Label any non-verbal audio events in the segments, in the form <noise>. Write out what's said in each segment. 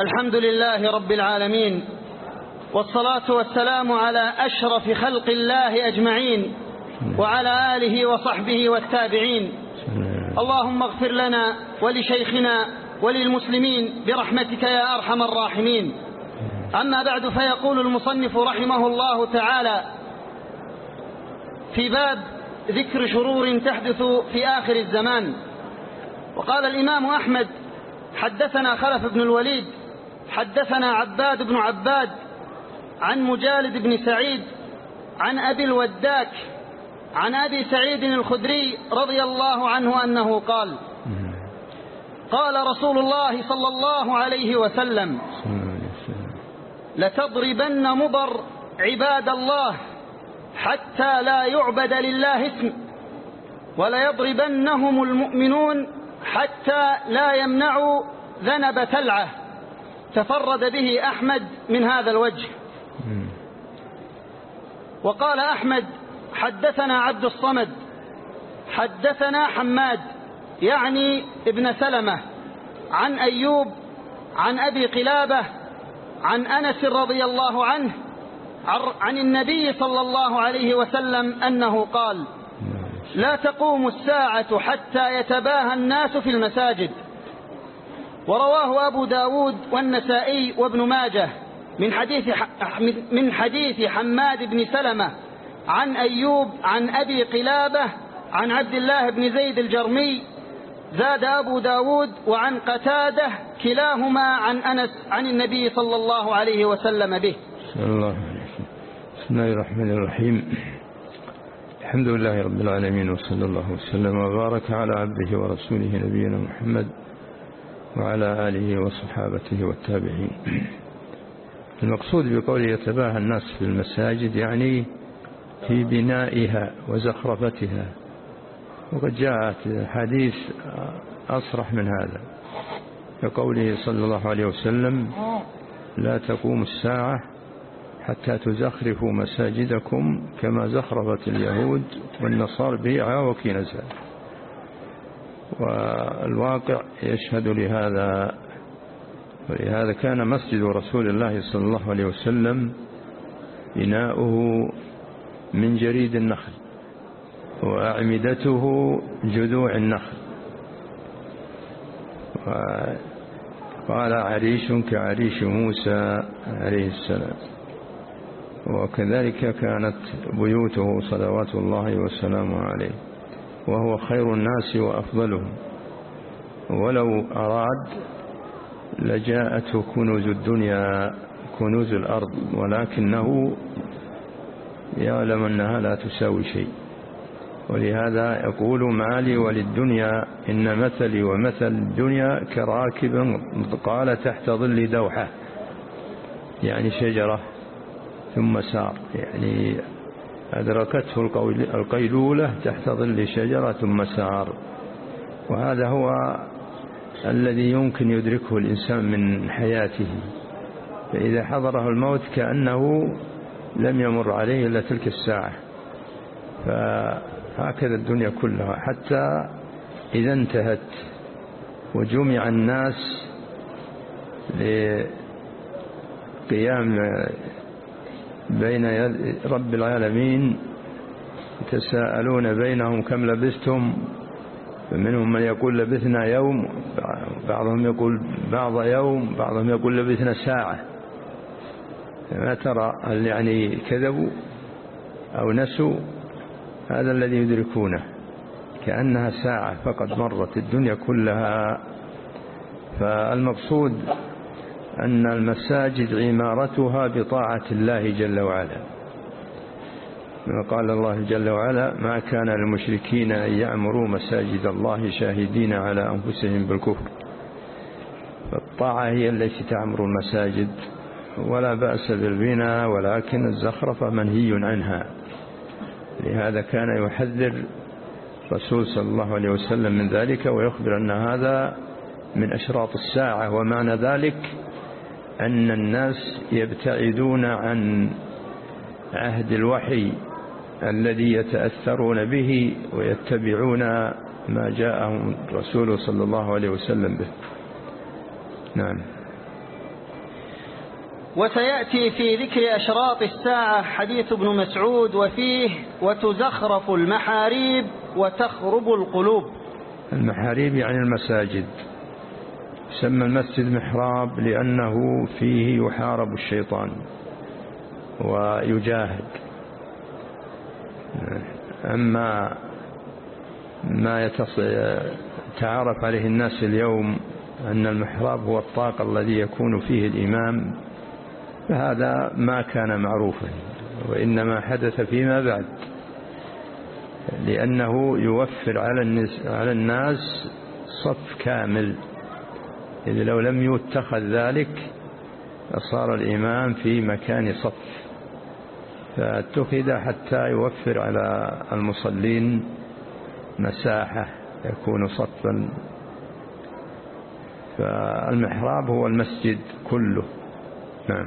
الحمد لله رب العالمين والصلاة والسلام على أشرف خلق الله أجمعين وعلى آله وصحبه والتابعين. اللهم اغفر لنا ولشيخنا وللمسلمين برحمتك يا أرحم الراحمين. أما بعد فيقول المصنف رحمه الله تعالى في باب ذكر شرور تحدث في آخر الزمان. وقال الإمام أحمد حدثنا خلف بن الوليد حدثنا عباد بن عباد عن مجالد بن سعيد عن أبي الوداك عن أبي سعيد الخدري رضي الله عنه أنه قال قال رسول الله صلى الله عليه وسلم لتضربن مضر عباد الله حتى لا يعبد لله اسم وليضربنهم المؤمنون حتى لا يمنعوا ذنب تلعة. تفرد به أحمد من هذا الوجه. وقال أحمد حدثنا عبد الصمد حدثنا حماد يعني ابن سلمة عن أيوب عن أبي قلابة عن أنس رضي الله عنه عن النبي صلى الله عليه وسلم أنه قال لا تقوم الساعة حتى يتباهى الناس في المساجد. ورواه أبو داود والنسائي وابن ماجه من حديث, من حديث حماد بن سلمة عن أيوب عن أبي قلابة عن عبد الله بن زيد الجرمي زاد أبو داود وعن قتادة كلاهما عن أنس عن النبي صلى الله عليه وسلم به. الله بسم الله الرحمن الرحيم. الحمد لله رب العالمين وصلى الله وسلم وبارك على عبده ورسوله نبينا محمد وعلى آله وصحابته والتابعين. المقصود بقوله يتباهى الناس في المساجد يعني في بنائها وزخرفتها. وقد جاءت حديث أصرح من هذا. كقوله صلى الله عليه وسلم لا تقوم الساعة حتى تزخرفوا مساجدكم كما زخرفت اليهود والنصارى بيعها وكنزها. والواقع يشهد لهذا ولهذا كان مسجد رسول الله صلى الله عليه وسلم بناؤه من جريد النخل وأعمدته جذوع النخل. وقال عريش كعريش موسى عليه السلام. وكذلك كانت بيوته صلوات الله وسلامه عليه. وهو خير الناس وأفضلهم. ولو أراد لجاءته كنوز الدنيا كنوز الأرض ولكنه يعلم أنها لا تساوي شيء. ولهذا يقول مالي وللدنيا إن مثلي ومثل الدنيا كراكب قال تحت ظل دوحة يعني شجرة ثم سار يعني أدركته القيلولة تحت ظل شجرة ثم سار وهذا هو الذي يمكن يدركه الإنسان من حياته. فإذا حضره الموت كأنه لم يمر عليه إلا تلك الساعة. فهكذا الدنيا كلها. حتى إذا انتهت وجمع الناس لقيام بين رب العالمين يتساءلون بينهم كم لبستم فمنهم من يقول لبثنا يوم بعضهم يقول بعض يوم بعضهم يقول لبثنا ساعة. ما ترى هل يعني كذبوا أو نسوا هذا الذي يدركونه. كأنها ساعة فقد مرت الدنيا كلها. فالمقصود أن المساجد عمارتها بطاعة الله جل وعلا. قال الله جل وعلا ما كان للمشركين أن يعمروا مساجد الله شاهدين على أنفسهم بالكفر. فالطاعة هي التي تعمر المساجد ولا بأس بالبناء ولكن الزخرفة منهي عنها. لهذا كان يحذر رسول صلى الله عليه وسلم من ذلك ويخبر أن هذا من أشراط الساعة ومعنى ذلك أن الناس يبتعدون عن عهد الوحي الذي يتأثرون به ويتبعون ما جاءهم رسول صلى الله عليه وسلم به. نعم. وسيأتي في ذكر أشراط الساعة حديث ابن مسعود وفيه وتزخرف المحاريب وتخرب القلوب. المحاريب يعني المساجد. سمى المسجد محراب لأنه فيه يحارب الشيطان ويجاهد. أما ما يتعارف عليه الناس اليوم أن المحراب هو الطاق الذي يكون فيه الإمام فهذا ما كان معروفا وإنما حدث فيما بعد لأنه يوفر على الناس صف كامل. إذ لو لم يتخذ ذلك صار الإمام في مكان صف. فاتخذ حتى يوفر على المصلين مساحة يكون صفا. فالمحراب هو المسجد كله. نعم.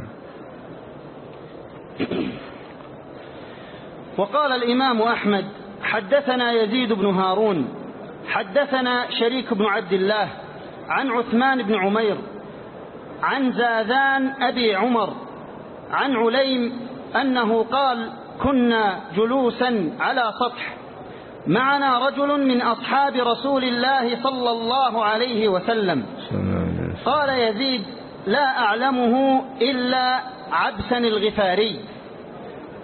وقال الإمام أحمد حدثنا يزيد بن هارون حدثنا شريك بن عبد الله عن عثمان بن عمير عن زاذان أبي عمر عن عليم أنه قال كنا جلوسا على سطح معنا رجل من أصحاب رسول الله صلى الله عليه وسلم. قال يزيد لا أعلمه إلا عبسا الغفاري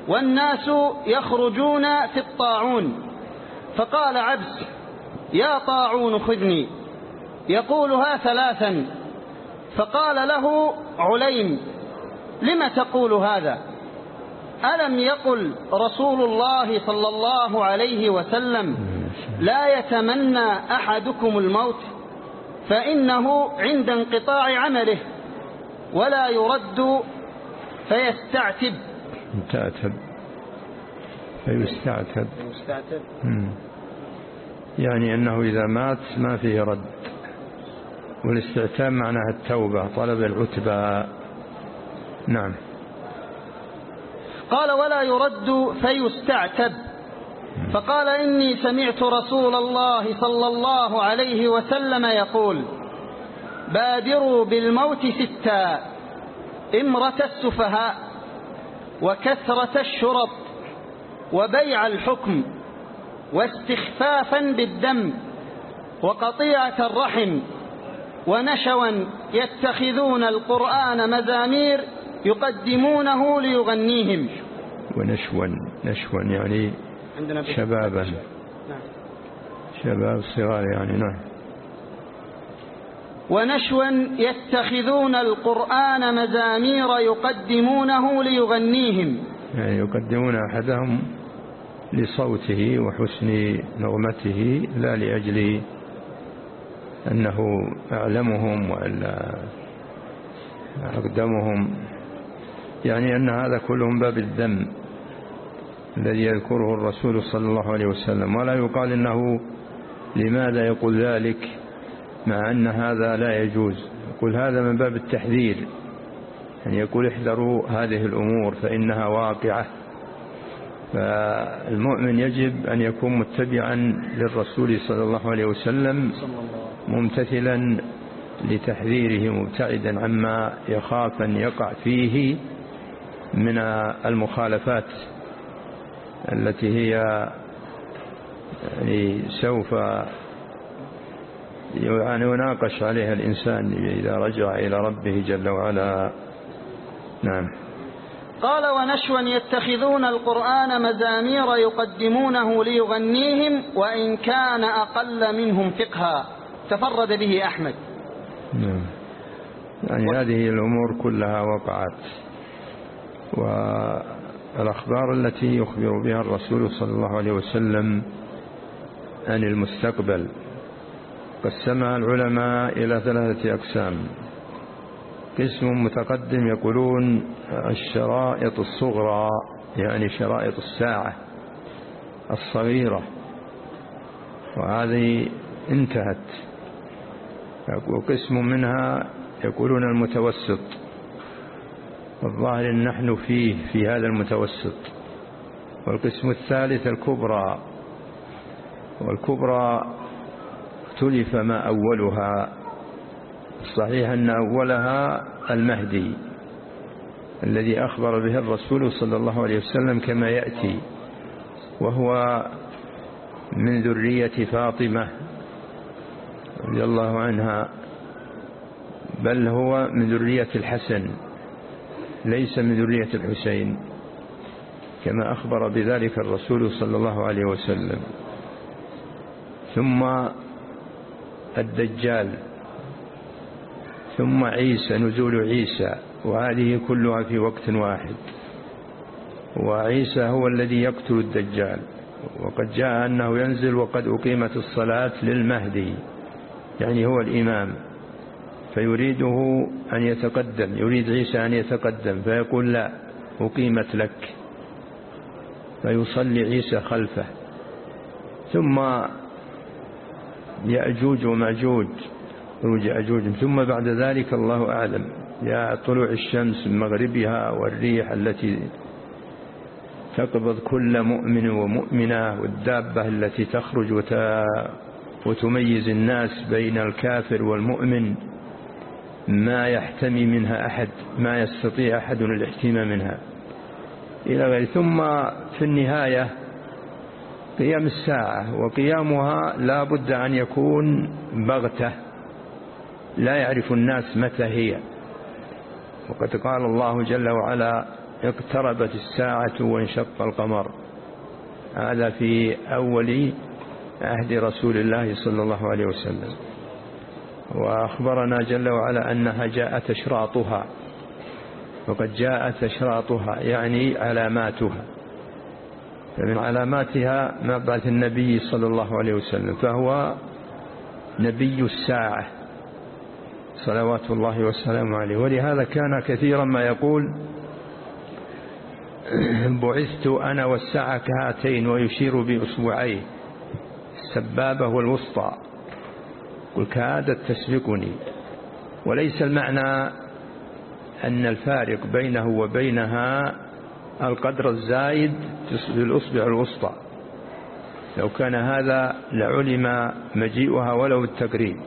والناس يخرجون في الطاعون. فقال عبس يا طاعون خذني. يقولها ثلاثا. فقال له عليم لم تقول هذا؟ ألم يقل رسول الله صلى الله عليه وسلم لا يتمنى أحدكم الموت فإنه عند انقطاع عمله ولا يرد فيستعتب. تعتب فيستعتب. يستعتب. يعني أنه إذا مات ما فيه رد. والاستعتاب معناها التوبة طلب العتبى نعم. قال ولا يرد فيستعتب. فقال إني سمعت رسول الله صلى الله عليه وسلم يقول بادروا بالموت ستا امرة السفهاء وكثرة الشرط وبيع الحكم واستخفافا بالدم وقطيعة الرحم ونشوا يتخذون القرآن مزامير يقدمونه ليغنيهم. ونشوا نشوا يعني شبابا. نعم. شباب صغار يعني نعم. ونشوا يتخذون القرآن مزامير يقدمونه ليغنيهم. يعني يقدمون أحدهم لصوته وحسن نغمته لا لأجل أنه أعلمهم وألا أقدمهم يعني أن هذا كله من باب الذم الذي يذكره الرسول صلى الله عليه وسلم. ولا يقال إنه لماذا يقول ذلك مع أن هذا لا يجوز. يقول هذا من باب التحذير يعني يقول احذروا هذه الأمور فإنها واقعة. فالمؤمن يجب أن يكون متبعا للرسول صلى الله عليه وسلم. ممتثلا لتحذيره مبتعدا عما يخاف أن يقع فيه من المخالفات التي هي يعني سوف يعني يناقش عليها الإنسان إذا رجع إلى ربه جل وعلا. نعم. قال ونشوا يتخذون القرآن مزامير يقدمونه ليغنيهم وإن كان أقل منهم فقها. تفرد به أحمد. نعم. يعني هذه الأمور كلها وقعت. والأخبار التي يخبر بها الرسول صلى الله عليه وسلم عن المستقبل. قسمها العلماء إلى ثلاثة أقسام. قسم متقدم يقولون الشرائط الصغرى يعني شرائط الساعة الصغيرة. وهذه انتهت. وقسم منها يقولون المتوسط الظاهر نحن فيه في هذا المتوسط. والقسم الثالث الكبرى والكبرى اختلف ما أولها. صحيح أن أولها المهدي الذي أخبر به الرسول صلى الله عليه وسلم كما يأتي وهو من ذرية فاطمة. رضي الله عنها بل هو من ذرية الحسن ليس من ذرية الحسين كما أخبر بذلك الرسول صلى الله عليه وسلم. ثم الدجال ثم عيسى نزول عيسى وهذه كلها في وقت واحد. وعيسى هو الذي يقتل الدجال وقد جاء أنه ينزل وقد أقيمت الصلاة للمهدي. يعني هو الإمام فيريده أن يتقدم يريد عيسى أن يتقدم فيقول لا أقيمت لك. فيصلي عيسى خلفه. ثم يأجوج ومأجوج خروج أجوج. ثم بعد ذلك الله أعلم. يا طلوع الشمس من مغربها والريح التي تقبض كل مؤمن ومؤمنة والدابة التي تخرج وتميز الناس بين الكافر والمؤمن ما يحتمي منها أحد ما يستطيع أحد الاحتمام منها. إلى غير ثم في النهاية قيام الساعة وقيامها لا بد أن يكون بغتة لا يعرف الناس متى هي. وقد قال الله جل وعلا اقتربت الساعة وانشق القمر. هذا في أول عهد رسول الله صلى الله عليه وسلم. وأخبرنا جل وعلا أنها جاءت أشراطها. وقد جاءت أشراطها يعني علاماتها. فمن علاماتها مبعث النبي صلى الله عليه وسلم فهو نبي الساعة. صلوات الله والسلام عليه. ولهذا كان كثيرا ما يقول <clears throat> بعثت أنا والساعة كهاتين ويشير بأصبعيه السبابة والوسطى. قل كادت تسبقني وليس المعنى أن الفارق بينه وبينها القدر الزايد للأصبع الوسطى. لو كان هذا لعلم مجيئها ولو التقريب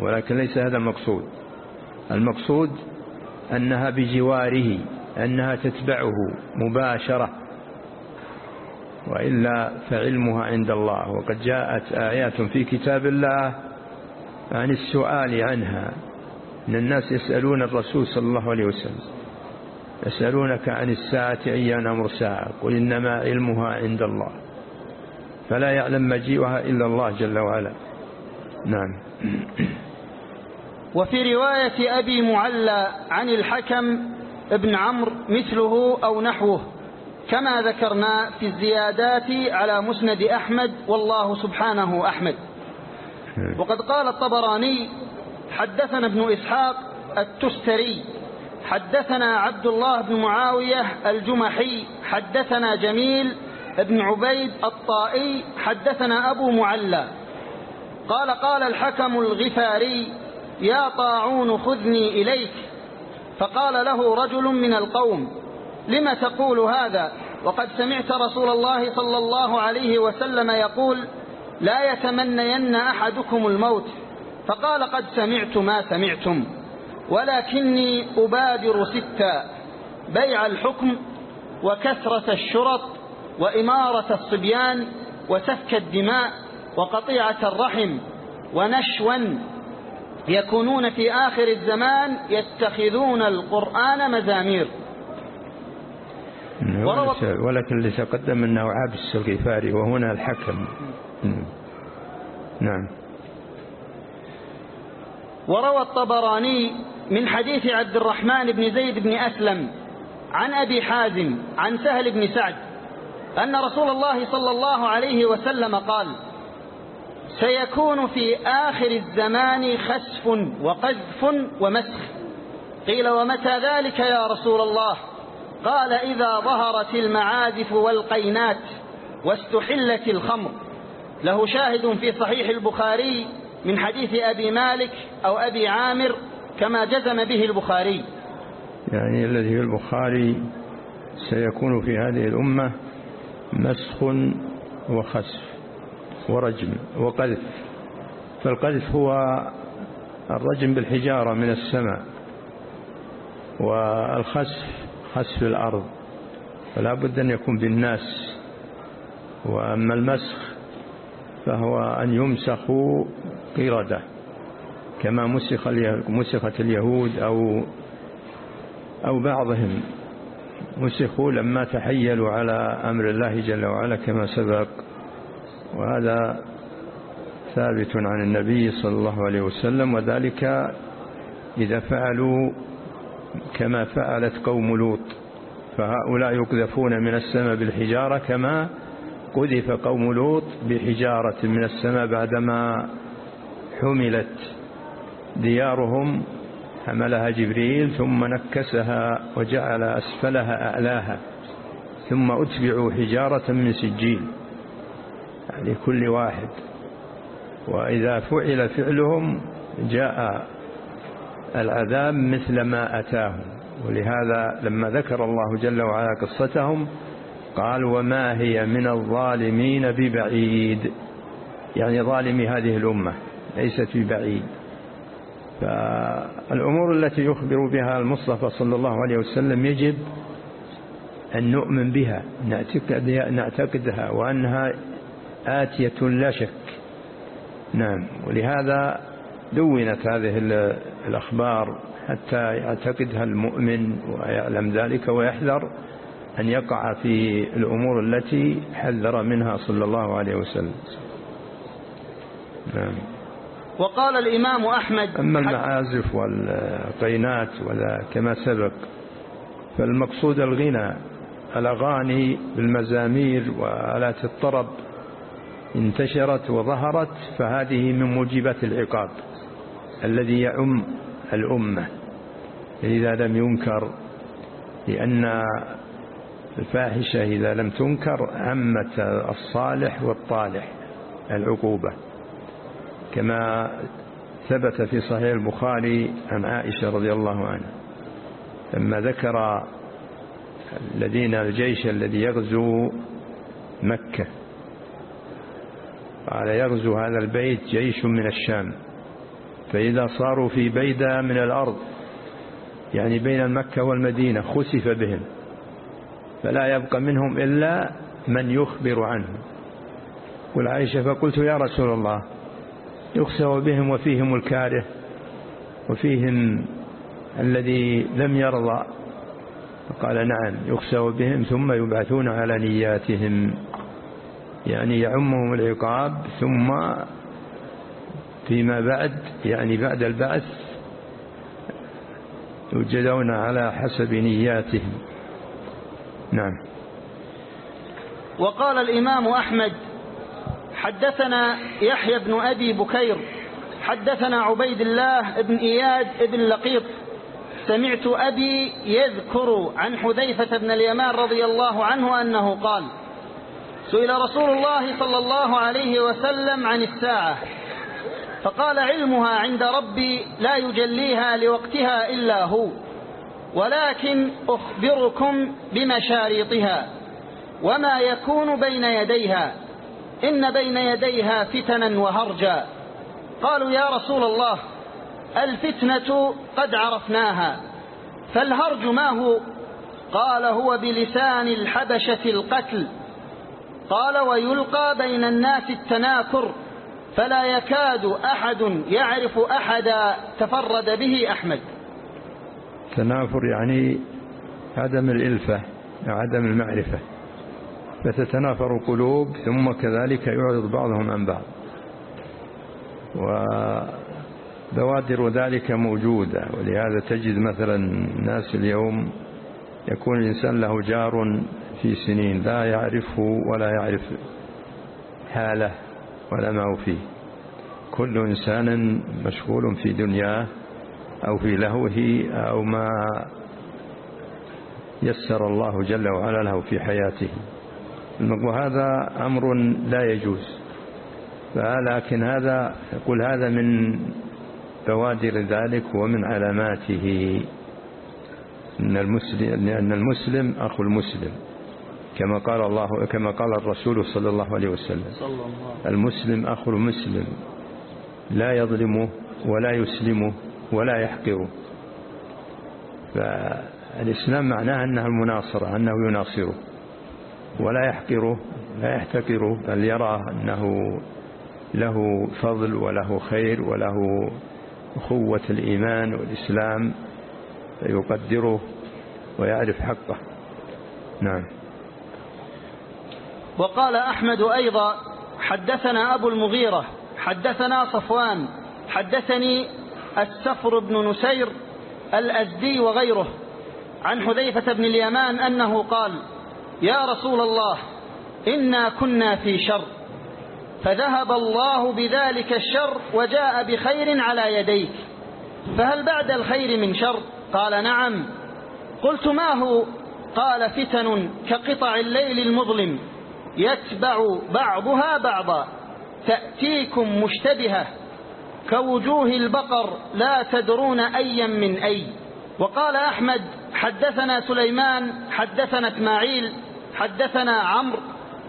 ولكن ليس هذا المقصود. المقصود أنها بجواره أنها تتبعه مباشرة. وإلا فعلمها عند الله. وقد جاءت آيات في كتاب الله عن السؤال عنها. أن الناس يسألون الرسول صلى الله عليه وسلم يسألونك عن الساعة أيان أمر ساعة؟ قل إنما علمها عند الله. فلا يعلم مجيئها إلا الله جل وعلا. نعم. <clears throat> وفي رواية أبي معلى عن الحكم ابن عمرو مثله أو نحوه. كما ذكرنا في الزيادات على مسند أحمد والله سبحانه أحمد. وقد قال الطبراني حدثنا ابن إسحاق التستري حدثنا عبد الله بن معاوية الجمحي حدثنا جميل بن عبيد الطائي حدثنا أبو معلى. قال قال الحكم الغفاري يا طاعون خذني إليك. فقال له رجل من القوم لم تقول هذا؟ وقد سمعت رسول الله صلى الله عليه وسلم يقول لا يتمنين أحدكم الموت. فقال قد سمعت ما سمعتم ولكني أبادر ستا بيع الحكم وكثرة الشرط وإمارة الصبيان وسفك الدماء وقطيعة الرحم ونشوا. يكونون في آخر الزمان يتخذون القرآن مزامير. ولكن اللي تقدم أنه عابس الغفاري وهنا الحكم. نعم. وروى الطبراني من حديث عبد الرحمن بن زيد بن أسلم عن أبي حازم عن سهل بن سعد أن رسول الله صلى الله عليه وسلم قال سيكون في آخر الزمان خسف وقذف ومسخ. قيل ومتى ذلك يا رسول الله؟ قال إذا ظهرت المعازف والقينات واستحلت الخمر. له شاهد في صحيح البخاري من حديث أبي مالك أو أبي عامر كما جزم به البخاري. يعني الذي في البخاري سيكون في هذه الأمة مسخ وخسف ورجم وقذف. فالقذف هو الرجم بالحجارة من السماء والخسف خسف الأرض فلا بد أن يكون بالناس. وأما المسخ فهو أن يمسخوا قردة كما مسخ مسخت اليهود أو أو بعضهم. مسخوا لما تحيلوا على أمر الله جل وعلا كما سبق. وهذا ثابت عن النبي صلى الله عليه وسلم وذلك إذا فعلوا كما فعلت قوم لوط فهؤلاء يقذفون من السماء بالحجارة كما قذف قوم لوط بحجارة من السماء بعدما حملت ديارهم حملها جبريل ثم نكسها وجعل أسفلها أعلاها ثم أتبعوا حجارة من سجيل يعني كل واحد. وإذا فعل فعلهم جاء العذاب مثل ما أتاهم. ولهذا لما ذكر الله جل وعلا قصتهم قال وما هي من الظالمين ببعيد. يعني ظالمي هذه الأمة ليست ببعيد. فالأمور التي يخبر بها المصطفى صلى الله عليه وسلم يجب أن نؤمن بها نعتقدها وأنها آتية لا شك. نعم. ولهذا دونت هذه الأخبار حتى يعتقدها المؤمن ويعلم ذلك ويحذر أن يقع في الأمور التي حذر منها صلى الله عليه وسلم. نعم. وقال الإمام أحمد أما المعازف والقينات ولا كما سبق فالمقصود الغنى الأغاني بالمزامير وآلات الطرب انتشرت وظهرت فهذه من موجبات العقاب. الذي يعم الأمة. إذا لم ينكر لأن الفاحشة إذا لم تنكر عمت الصالح والطالح العقوبة. كما ثبت في صحيح البخاري عن عائشة رضي الله عنها لما ذكر الذين الجيش الذي يغزو مكة. قال يغزو هذا البيت جيش من الشام. فإذا صاروا في بيدة من الأرض يعني بين مكة والمدينة خسف بهم فلا يبقى منهم إلا من يخبر عنهم قل عائشة فقلت يا رسول الله يخسر بهم وفيهم الكاره وفيهم الذي لم يرضى. فقال نعم يخسر بهم ثم يبعثون على نياتهم يعني يعمهم العقاب ثم فيما بعد يعني بعد البعث يوجدون على حسب نياتهم. نعم. وقال الإمام أحمد حدثنا يحيى بن أبي بكير حدثنا عبيد الله بن إياد بن لقيط سمعت أبي يذكر عن حذيفة بن اليمان رضي الله عنه أنه قال سئل رسول الله صلى الله عليه وسلم عن الساعة. فقال علمها عند ربي لا يجليها لوقتها إلا هو ولكن أخبركم بمشاريطها وما يكون بين يديها إن بين يديها فتنا وهرجا. قالوا يا رسول الله الفتنة قد عرفناها فالهرج ما هو؟ قال هو بلسان الحبشة القتل. قال ويلقى بين الناس التناكر فلا يكاد أحد يعرف أحدا تفرد به أحمد. تنافر يعني عدم الإلفة عدم المعرفة. فتتنافر قلوب ثم كذلك يعرض بعضهم عن بعض. وبوادر ذلك موجودة ولهذا تجد مثلا الناس اليوم يكون الإنسان له جار في سنين لا يعرفه ولا يعرف حاله. هو فيه. كل إنسان مشغول في دنياه أو في لهوه أو ما يسر الله جل وعلا له في حياته. وهذا أمر لا يجوز. لكن هذا يقول هذا من بوادر ذلك ومن علاماته. أن المسلم, أن المسلم أخو المسلم. كما قال الله كما قال الرسول صلى الله عليه وسلم. المسلم أخو المسلم لا يظلمه ولا يسلمه ولا يحقره الإسلام معناه أنه المناصرة أنه يناصره. ولا يحقره لا يحتقره بل يرى أنه له فضل وله خير وله أخوة الإيمان والإسلام فيقدره ويعرف حقه. نعم. وقال أحمد أيضا حدثنا أبو المغيرة حدثنا صفوان حدثني السفر بن نسير الأزدي وغيره عن حذيفة بن اليمان أنه قال يا رسول الله إنا كنا في شر فذهب الله بذلك الشر وجاء بخير على يديك فهل بعد الخير من شر؟ قال نعم قلت ما هو؟ قال فتن كقطع الليل المظلم. يتبع بعضها بعضا تأتيكم مشتبهة كوجوه البقر لا تدرون أيا من أي. وقال أحمد حدثنا سليمان حدثنا إسماعيل حدثنا عمرو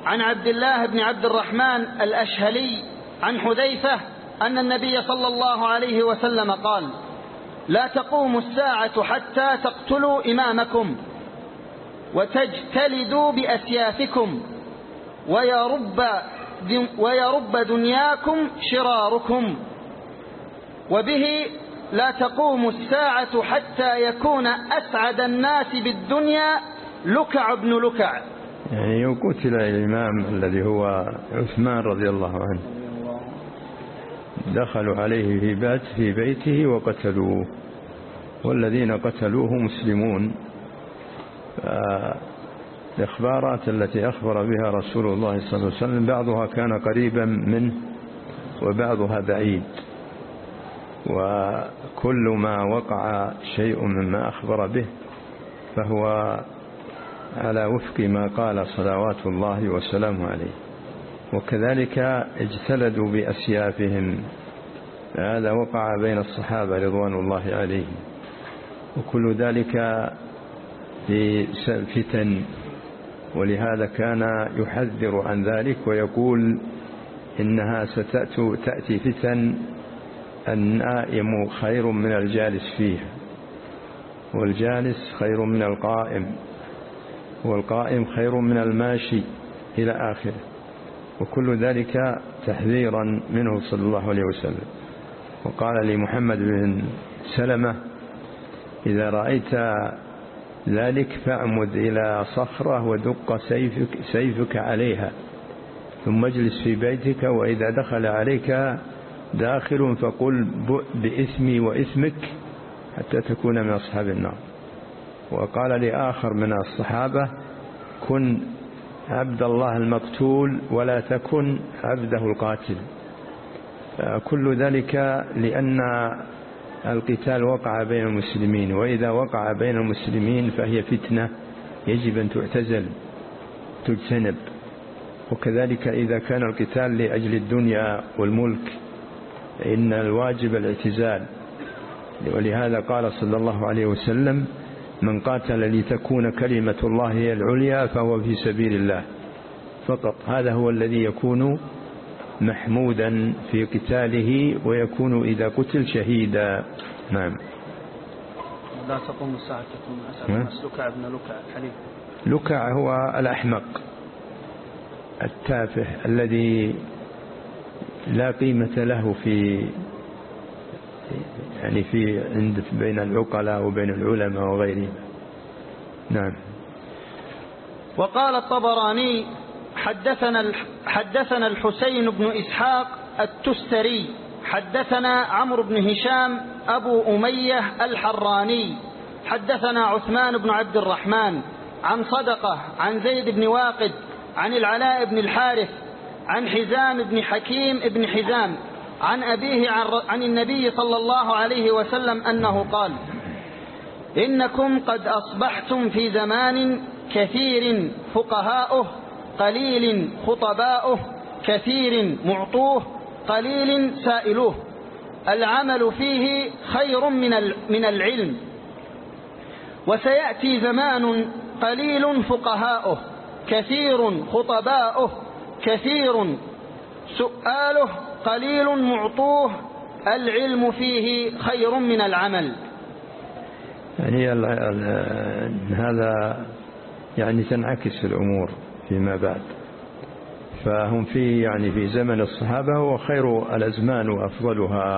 عن عبد الله بن عبد الرحمن الأشهلي عن حذيفة أن النبي صلى الله عليه وسلم قال لا تقوم الساعة حتى تقتلوا إمامكم وتجتلدوا بأسيافكم ويرب, ويرب دنياكم شراركم. وبه لا تقوم الساعة حتى يكون أسعد الناس بالدنيا لكع بن لكع. يعني قتل الإمام الذي هو عثمان رضي الله عنه دخلوا عليه في بيت في بيته وقتلوه والذين قتلوه مسلمون. الإخبارات التي أخبر بها رسول الله صلى الله عليه وسلم بعضها كان قريبا منه وبعضها بعيد. وكل ما وقع شيء مما أخبر به فهو على وفق ما قال صلوات الله وسلامه عليه. وكذلك اجتلدوا بأسيافهم هذا وقع بين الصحابة رضوان الله عليهم. وكل ذلك في فتن ولهذا كان يحذر عن ذلك ويقول إنها ستأتي فتن النائم خير من الجالس فيها والجالس خير من القائم والقائم خير من الماشي إلى آخره وكل ذلك تحذيرا منه صلى الله عليه وسلم. وقال لمحمد بن سلمة إذا رأيت ذلك فاعمد إلى صخرة ودق سيفك, سيفك عليها ثم اجلس في بيتك وإذا دخل عليك داخل فقل باسمي واسمك حتى تكون من أصحاب النار. وقال لآخر من الصحابة كن عبد الله المقتول ولا تكن عبده القاتل. كل ذلك لأن القتال وقع بين المسلمين وإذا وقع بين المسلمين فهي فتنة يجب أن تعتزل تجتنب. وكذلك إذا كان القتال لأجل الدنيا والملك إن الواجب الاعتزال. ولهذا قال صلى الله عليه وسلم من قاتل لتكون كلمة الله هي العليا فهو في سبيل الله. فقط. هذا هو الذي يكون محمودا في قتاله ويكون إذا قتل شهيدا. نعم. لا تقوم الساعة تكون أسأل لكع ابن لكع الحليف لكع هو الأحمق التافه الذي لا قيمة له في يعني في عند بين العقلاء وبين العلماء وغيرهم. نعم. وقال الطبراني حدثنا حدثنا الحسين بن إسحاق التستري حدثنا عمرو بن هشام أبو أمية الحراني حدثنا عثمان بن عبد الرحمن عن صدقة عن زيد بن واقد عن العلاء بن الحارث عن حزام بن حكيم بن حزام عن أبيه عن النبي صلى الله عليه وسلم أنه قال إنكم قد أصبحتم في زمان كثير فقهاؤه قليل خطباؤه كثير معطوه قليل سائلوه. العمل فيه خير من العلم. وسيأتي زمان قليل فقهاؤه كثير خطباؤه كثير سؤاله قليل معطوه. العلم فيه خير من العمل. يعني هذا يعني تنعكس الأمور. فيما بعد. فهم في يعني في زمن الصحابة هو خير الأزمان وأفضلها.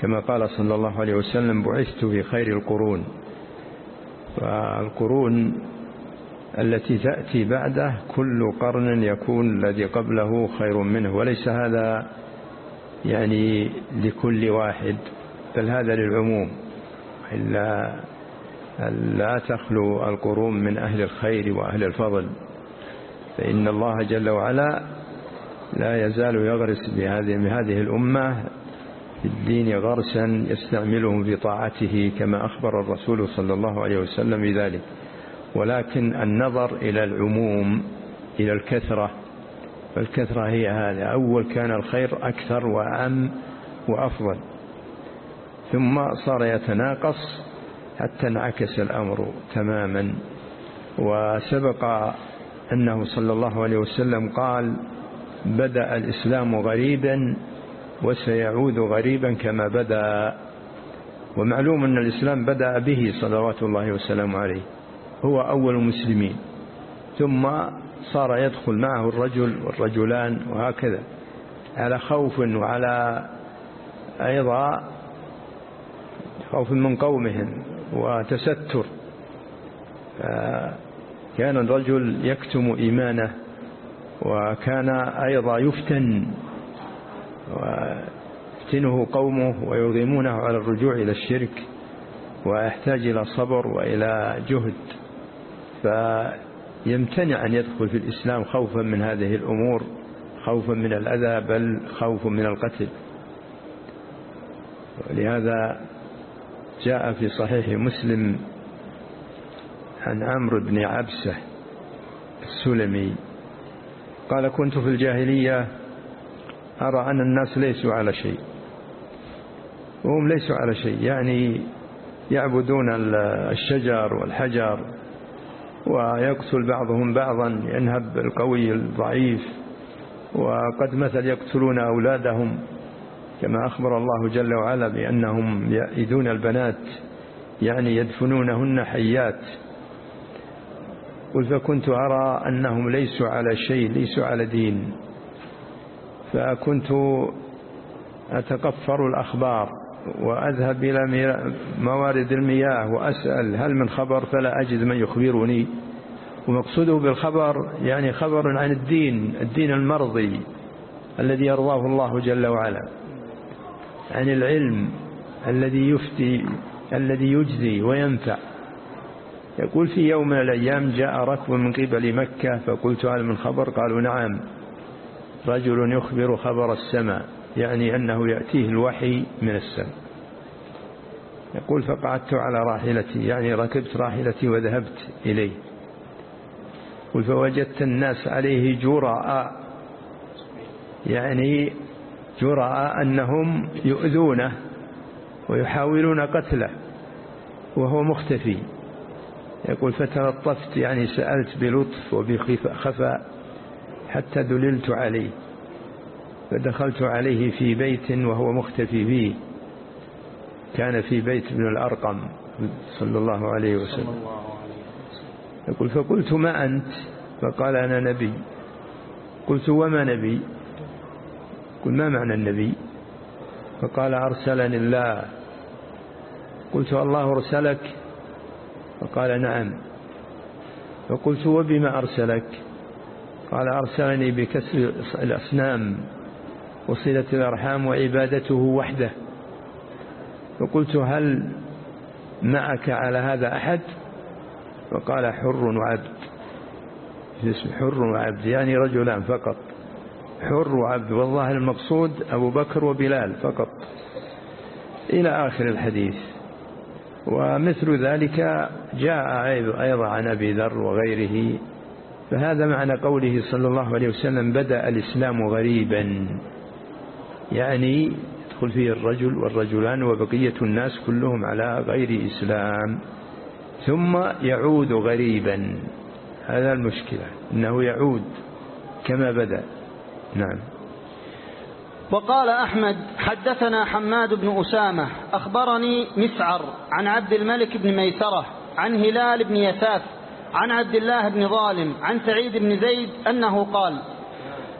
كما قال صلى الله عليه وسلم بعثت في خير القرون. فالقرون التي تأتي بعده كل قرن يكون الذي قبله خير منه وليس هذا يعني لكل واحد بل هذا للعموم. إلا لا تخلو القرون من أهل الخير وأهل الفضل. فإن الله جل وعلا لا يزال يغرس بهذه بهذه الأمة في الدين غرسا يستعملهم في طاعته كما أخبر الرسول صلى الله عليه وسلم بذلك. ولكن النظر إلى العموم إلى الكثرة فالكثرة هي هذا أول كان الخير أكثر وأعم وأفضل. ثم صار يتناقص حتى انعكس الأمر تماما. وسبق أنه صلى الله عليه وسلم قال بدأ الإسلام غريبا وسيعود غريبا كما بدأ. ومعلوم أن الإسلام بدأ به صلوات الله وسلامه عليه هو أول المسلمين. ثم صار يدخل معه الرجل والرجلان وهكذا على خوف وعلى أيضا خوف من قومهم وتستر. كان الرجل يكتم إيمانه وكان أيضا يفتن ويفتنه قومه ويرغمونه على الرجوع إلى الشرك ويحتاج إلى صبر وإلى جهد. فيمتنع أن يدخل في الإسلام خوفا من هذه الأمور خوفا من الأذى بل خوف من القتل. ولهذا جاء في صحيح مسلم عن عمرو بن عبسة السلمي قال كنت في الجاهلية أرى أن الناس ليسوا على شيء وهم ليسوا على شيء يعني يعبدون الشجر والحجر ويقتل بعضهم بعضا ينهب القوي الضعيف وقد مثل يقتلون أولادهم كما أخبر الله جل وعلا بأنهم يئذون البنات يعني يدفنونهن حيات. قل فكنت أرى أنهم ليسوا على شيء ليسوا على دين. فكنت أتقفر الأخبار وأذهب إلى موارد المياه وأسأل هل من خبر فلا أجد من يخبرني. ومقصوده بالخبر يعني خبر عن الدين الدين المرضي الذي يرضاه الله جل وعلا. عن العلم الذي يفتي الذي يجزي وينفع. يقول في يوم من الأيام جاء ركب من قبل مكة فقلت هل من خبر؟ قالوا نعم. رجل يخبر خبر السماء يعني أنه يأتيه الوحي من السماء. يقول فقعدت على راحلتي يعني ركبت راحلتي وذهبت إليه. فوجدت الناس عليه جراء يعني جراء أنهم يؤذونه ويحاولون قتله وهو مختفي. يقول فتلطفت يعني سألت بلطف وبخفاء حتى دللت عليه فدخلت عليه في بيت وهو مختفي فيه كان في بيت ابن الأرقم صلى الله عليه وسلم. يقول فقلت ما أنت؟ فقال أنا نبي. قلت وما نبي؟ قل ما معنى النبي؟ فقال أرسلني الله. قلت الله أرسلك؟ فقال نعم. فقلت وبما أرسلك؟ قال أرسلني بكسر الأصنام وصلة الأرحام وعبادته وحده. فقلت هل معك على هذا أحد؟ فقال حر وعبد. اسم حر وعبد يعني رجلان فقط. حر وعبد والله المقصود أبو بكر وبلال فقط. إلى آخر الحديث. ومثل ذلك جاء أيضا عن أبي ذر وغيره فهذا معنى قوله صلى الله عليه وسلم بدأ الإسلام غريبا. يعني يدخل فيه الرجل والرجلان وبقية الناس كلهم على غير إسلام ثم يعود غريبا. هذا المشكلة أنه يعود كما بدأ. نعم. وقال أحمد حدثنا حماد بن أسامة أخبرني مسعر عن عبد الملك بن ميسرة عن هلال بن يساف عن عبد الله بن ظالم عن سعيد بن زيد أنه قال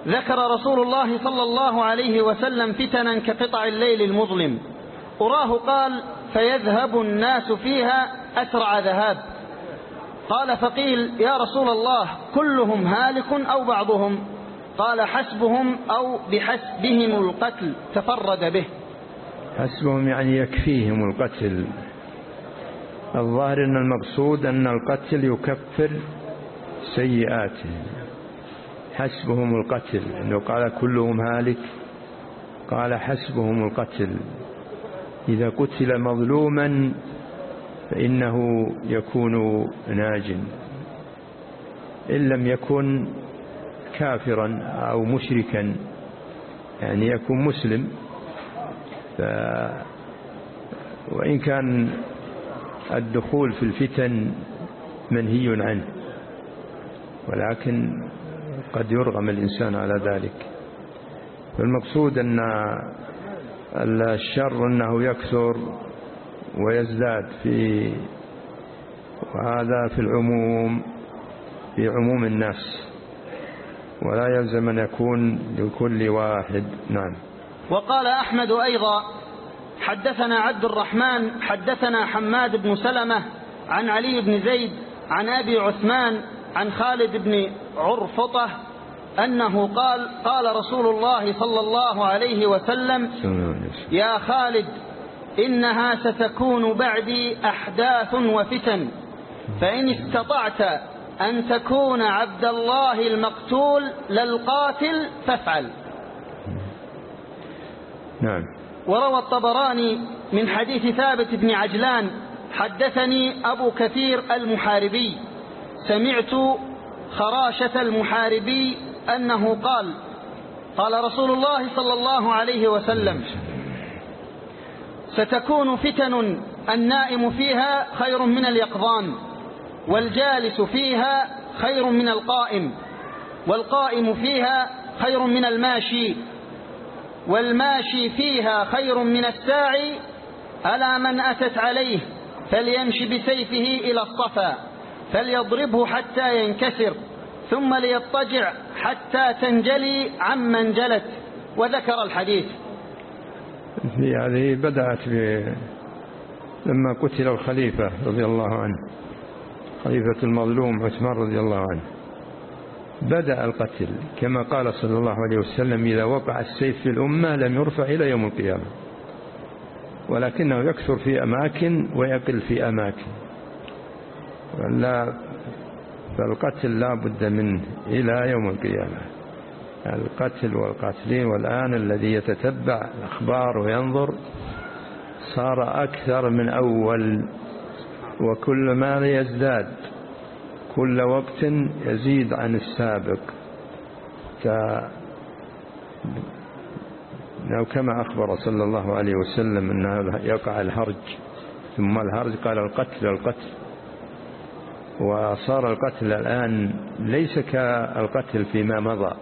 ذكر رسول الله صلى الله عليه وسلم فتنا كقطع الليل المظلم. أراه قال فيذهب الناس فيها أسرع ذهاب. قال فقيل يا رسول الله كلهم هالك أو بعضهم؟ قال حسبهم أو بحسبهم القتل تفرد به. حسبهم يعني يكفيهم القتل. الظاهر أن المقصود أن القتل يكفر سيئاتهم حسبهم القتل أنه قال كلهم هالك قال حسبهم القتل. إذا قتل مظلوما فإنه يكون ناج. إن لم يكن كافرا أو مشركا يعني يكون مسلم. ف وإن كان الدخول في الفتن منهي عنه ولكن قد يرغم الإنسان على ذلك. فالمقصود أن الشر أنه يكثر ويزداد في وهذا في العموم في عموم الناس. ولا يلزم أن يكون لكل واحد. نعم. وقال أحمد أيضا حدثنا عبد الرحمن حدثنا حماد بن سلمة عن علي بن زيد عن أبي عثمان عن خالد بن عرفطة أنه قال قال رسول الله صلى الله عليه وسلم يا خالد إنها ستكون بعدي أحداث وفتن فإن استطعت أن تكون عبد الله المقتول للقاتل فافعل. نعم. وروى الطبراني من حديث ثابت بن عجلان حدثني أبو كثير المحاربي. سمعت خراشة المحاربي أنه قال قال رسول الله صلى الله عليه وسلم ستكون فتن النائم فيها خير من اليقظان. والجالس فيها خير من القائم والقائم فيها خير من الماشي والماشي فيها خير من الساعي ألا من أتت عليه فليمشي بسيفه إلى الصفا فليضربه حتى ينكسر ثم ليضطجع حتى تنجلي عمن جلت وذكر الحديث. هذه بدأت لما قتل الخليفة رضي الله عنه. خليفة المظلوم عثمان رضي الله عنه. بدأ القتل كما قال صلى الله عليه وسلم إذا وقع السيف في الأمة لم يرفع إلى يوم القيامة ولكنه يكثر في أماكن ويقل في أماكن. ولا فالقتل لا بد منه إلى يوم القيامة. القتل والقاتلين والآن الذي يتتبع الأخبار وينظر صار أكثر من أول وكل ما يزداد كل وقت يزيد عن السابق أو كما أخبر صلى الله عليه وسلم أنه يقع الهرج ثم الهرج قال القتل القتل. وصار القتل الآن ليس كالقتل فيما مضى.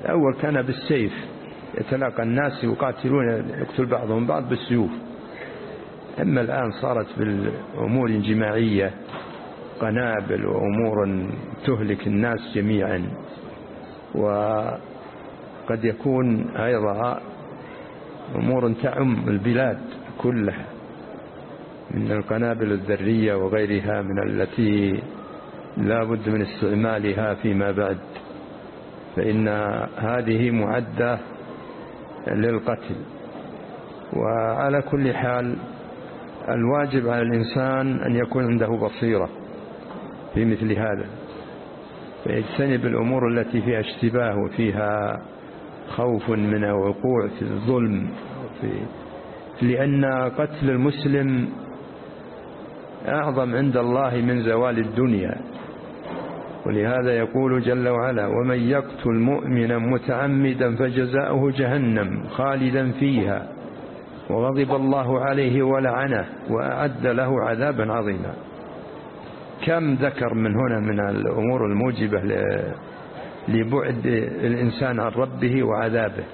الأول كان بالسيف يتلاقى الناس يقاتلون يقتل بعضهم بعض بالسيوف. أما الآن صارت بالأمور الجماعية قنابل وأمور تهلك الناس جميعا. وقد يكون أيضا أمور تعم البلاد كلها من القنابل الذرية وغيرها من التي لا بد من استعمالها فيما بعد. فإن هذه معدة للقتل. وعلى كل حال الواجب على الإنسان أن يكون عنده بصيرة في مثل هذا. فيجتنب الأمور التي فيها اشتباه وفيها خوف من الوقوع في الظلم. في لأن قتل المسلم أعظم عند الله من زوال الدنيا. ولهذا يقول جل وعلا ومن يقتل مؤمنا متعمدا فجزاؤه جهنم خالدا فيها. وغضب الله عليه ولعنه وأعد له عذابا عظيما. كم ذكر من هنا من الأمور الموجبة لبعد الإنسان عن ربه وعذابه.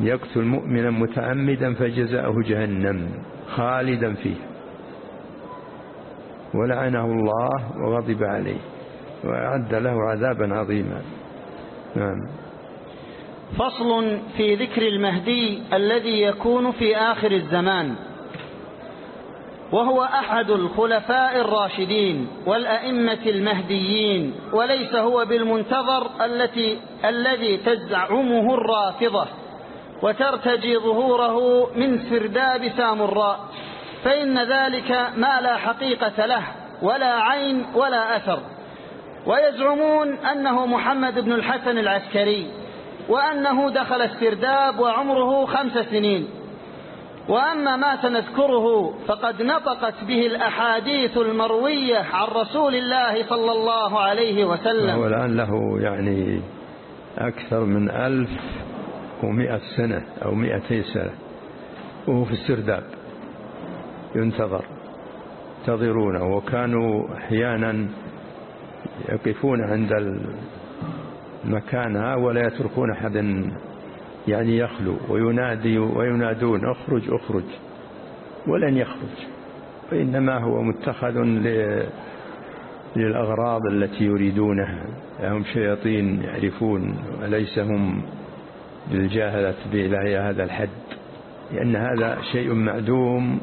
يقتل مؤمنا متعمدا فجزاؤه جهنم خالدا فيه. ولعنه الله وغضب عليه وأعد له عذابا عظيما. نعم. فصل في ذكر المهدي الذي يكون في آخر الزمان وهو أحد الخلفاء الراشدين والأئمة المهديين وليس هو بالمنتظر التي الذي تزعمه الرافضة وترتجي ظهوره من سرداب سامراء فإن ذلك ما لا حقيقة له ولا عين ولا أثر. ويزعمون أنه محمد بن الحسن العسكري. وأنه دخل السرداب وعمره خمس سنين. وأما ما سنذكره فقد نطقت به الأحاديث المروية عن رسول الله صلى الله عليه وسلم. وهو الآن له يعني أكثر من ألف ومئة سنة أو مئتي سنة وهو في السرداب. ينتظر. ينتظرونه. وكانوا أحيانا يقفون عند المكان ولا يتركون أحدا يعني يخلو وينادي وينادون اخرج اخرج. ولن يخرج. وإنما هو متخذ للأغراض التي يريدونها هم شياطين يعرفون وليس هم بالجاهلة إلى هذا الحد. لأن هذا شيء معدوم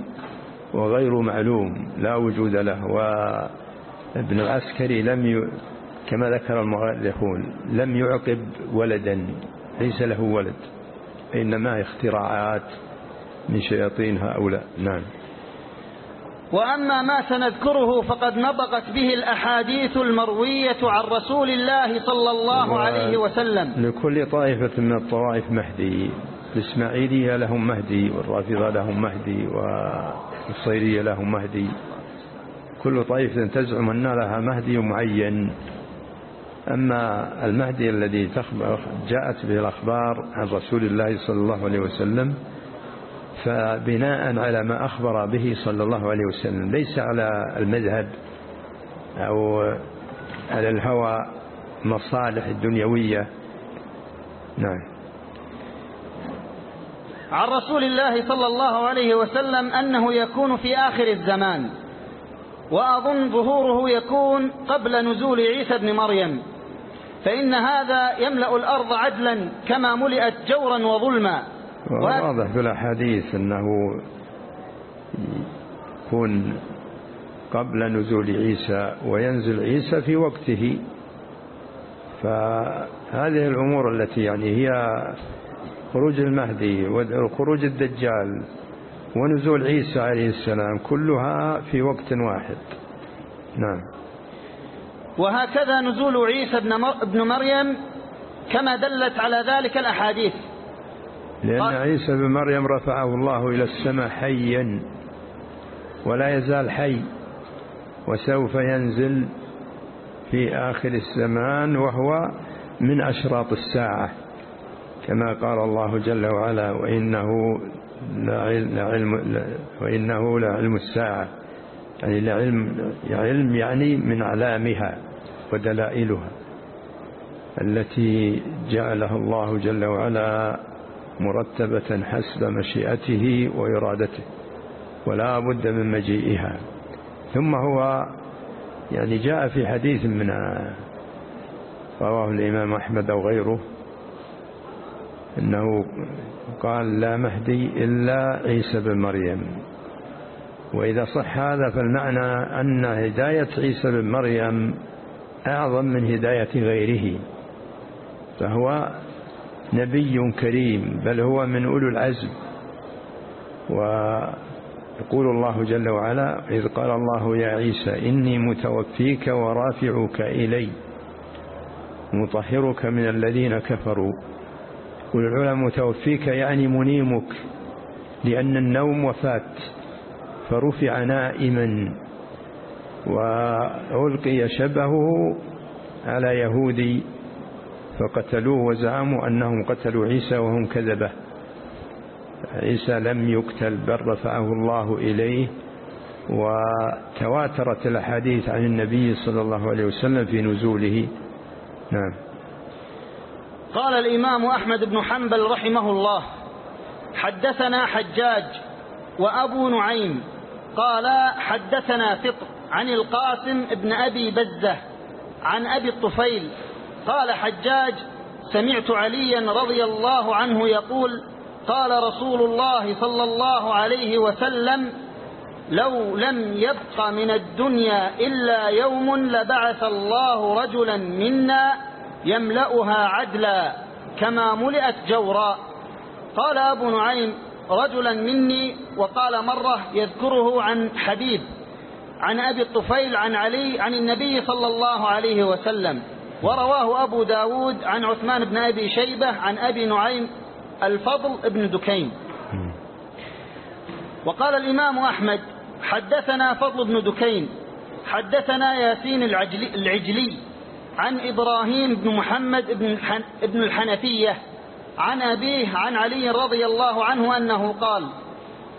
وغير معلوم. لا وجود له. وابن العسكري لم. كما ذكر المؤرخون لم يعقب ولدا ليس له ولد إنما اختراعات من شياطين هؤلاء. نعم. وأما ما سنذكره فقد نطقت به الأحاديث المروية عن رسول الله صلى الله عليه وسلم. لكل طائفة من الطوائف مهدي الإسماعيلية لهم مهدي والرافضة لهم مهدي والصيرية لهم مهدي. كل طائفة تزعم أن لها مهدي معين. أما المهدي الذي جاءت به الأخبار عن رسول الله صلى الله عليه وسلم فبناء على ما أخبر به صلى الله عليه وسلم ليس على المذهب أو على الهوى مصالح الدنيوية. نعم. عن رسول الله صلى الله عليه وسلم أنه يكون في آخر الزمان وأظن ظهوره يكون قبل نزول عيسى بن مريم. فإن هذا يملأ الأرض عدلا كما ملئت جورا وظلما. واضح في الأحاديث أنه يكون قبل نزول عيسى وينزل عيسى في وقته. فهذه الأمور التي يعني هي خروج المهدي وخروج الدجال ونزول عيسى عليه السلام كلها في وقت واحد. نعم. وهكذا نزول عيسى ابن مريم كما دلت على ذلك الأحاديث. لأن عيسى بن مريم رفعه الله إلى السماء حيا ولا يزال حي وسوف ينزل في آخر الزمان وهو من أشراط الساعة. كما قال الله جل وعلا وإنه لعلم وإنه لعلم الساعة. يعني لعلم علم يعني من علامها ودلائلها التي جعلها الله جل وعلا مرتبة حسب مشيئته وإرادته ولا بد من مجيئها. ثم هو يعني جاء في حديث من رواه الإمام أحمد أو غيره إنه قال لا مهدي إلا عيسى بن مريم. وإذا صح هذا فالمعنى أن هداية عيسى بن مريم أعظم من هداية غيره فهو نبي كريم بل هو من أولو العزم. ويقول الله جل وعلا إذ قال الله يا عيسى إني متوفيك ورافعك إلي مطهرك من الذين كفروا. يقول متوفيك يعني منيمك لأن النوم وفات فرفع نائما وألقي شبهه على يهودي فقتلوه وزعموا أنهم قتلوا عيسى وهم كذبة. عيسى لم يقتل بل رفعه الله إليه. وتواترت الأحاديث عن النبي صلى الله عليه وسلم في نزوله. نعم. قال الإمام أحمد بن حنبل رحمه الله حدثنا حجاج وأبو نعيم قال حدثنا فطر عن القاسم بن أبي بزة عن أبي الطفيل قال حجاج سمعت عليا رضي الله عنه يقول قال رسول الله صلى الله عليه وسلم لو لم يبق من الدنيا إلا يوم لبعث الله رجلا منا يملأها عدلا كما ملئت جورا. قال أبو نعيم رجلا مني وقال مرة يذكره عن حبيب عن أبي الطفيل عن علي عن النبي صلى الله عليه وسلم. ورواه أبو داود عن عثمان بن أبي شيبة عن أبي نعيم الفضل بن دكين. وقال الإمام أحمد حدثنا فضل بن دكين حدثنا ياسين العجلي, العجلي عن إبراهيم بن محمد بن الحنفية عن أبيه عن علي رضي الله عنه أنه قال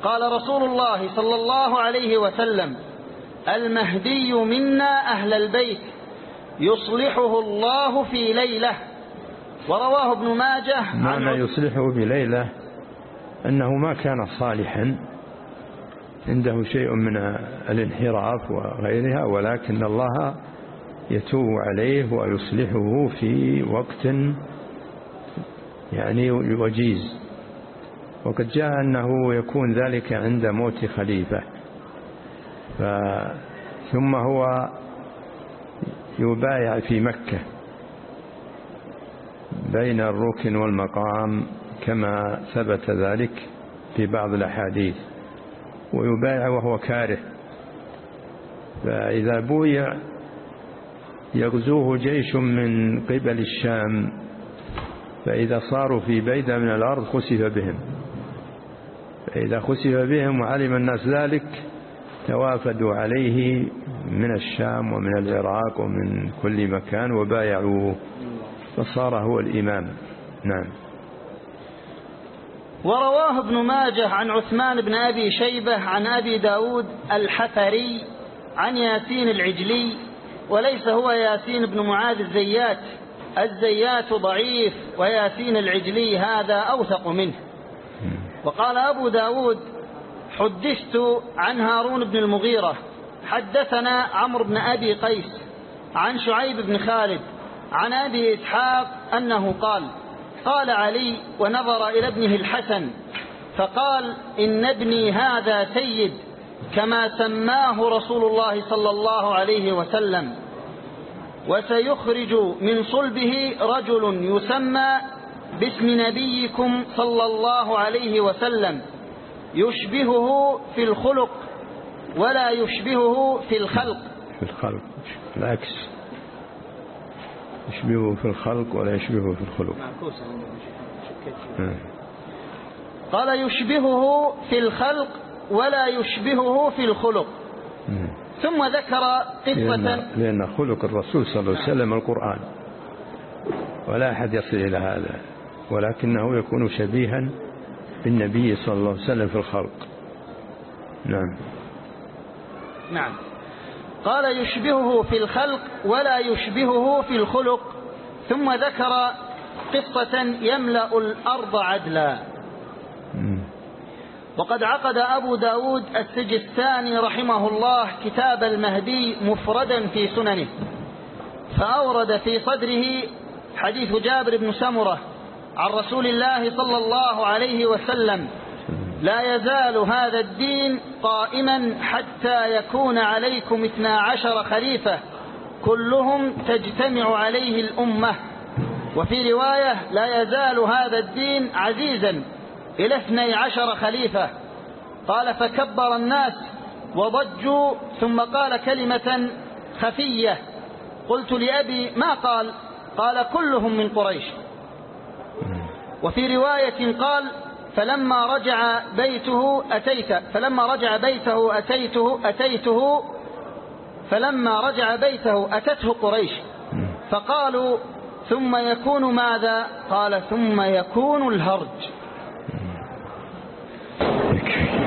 قال رسول الله صلى الله عليه وسلم المهدي منا أهل البيت يصلحه الله في ليلة. ورواه ابن ماجه معنى يصلحه بليلة أنه ما كان صالحا. عنده شيء من الانحراف وغيرها ولكن الله يتوب عليه ويصلحه في وقت يعني وجيز وقد جاء أنه يكون ذلك عند موت خليفة. ثم هو يبايع في مكة بين الركن والمقام كما ثبت ذلك في بعض الأحاديث. ويبايع وهو كاره. فإذا بويع يغزوه جيش من قبل الشام فإذا صاروا في بيدة من الأرض خسف بهم. فإذا خسف بهم وعلم الناس ذلك توافدوا عليه من الشام ومن العراق ومن كل مكان وبايعوه. فصار هو الإمام. نعم. ورواه ابن ماجه عن عثمان بن أبي شيبة عن أبي داود الحفري عن ياسين العجلي وليس هو ياسين بن معاذ الزيات. الزيات ضعيف وياسين العجلي هذا أوثق منه. وقال أبو داود حدثت عن هارون بن المغيرة حدثنا عمرو بن أبي قيس عن شعيب بن خالد عن أبي إسحاق أنه قال قال علي ونظر إلى ابنه الحسن فقال إن ابني هذا سيد كما سماه رسول الله صلى الله عليه وسلم. وسيخرج من صلبه رجل يسمى باسم نبيكم صلى الله عليه وسلم يشبهه في الخلق ولا يشبهه في الخلق. في الخلق العكس يشبهه في الخلق ولا يشبهه في الخلق. نعم. قال يشبهه في الخلق ولا يشبهه في الخلق. ثم ذكر قصة لأن, لأن خلق الرسول صلى الله عليه وسلم القرآن. ولا أحد يصل إلى هذا ولكنه يكون شبيها بالنبي صلى الله عليه وسلم في الخلق. نعم. نعم. قال يشبهه في الخلق ولا يشبهه في الخلق. ثم ذكر قصة يملأ الأرض عدلا. وقد عقد أبو داود السجستاني رحمه الله كتاب المهدي مفردا في سننه فأورد في صدره حديث جابر بن سمرة عن رسول الله صلى الله عليه وسلم لا يزال هذا الدين قائما حتى يكون عليكم اثنا عشر خليفة كلهم تجتمع عليه الأمة وفي رواية لا يزال هذا الدين عزيزا إلى اثني عشر خليفة. قال فكبر الناس وضجوا ثم قال كلمة خفية. قلت لأبي ما قال؟ قال كلهم من قريش. وفي رواية قال فلما رجع بيته أتيت فلما رجع بيته أتيته أتيته فلما رجع بيته أتته قريش. فقالوا ثم يكون ماذا؟ قال ثم يكون الهرج. week.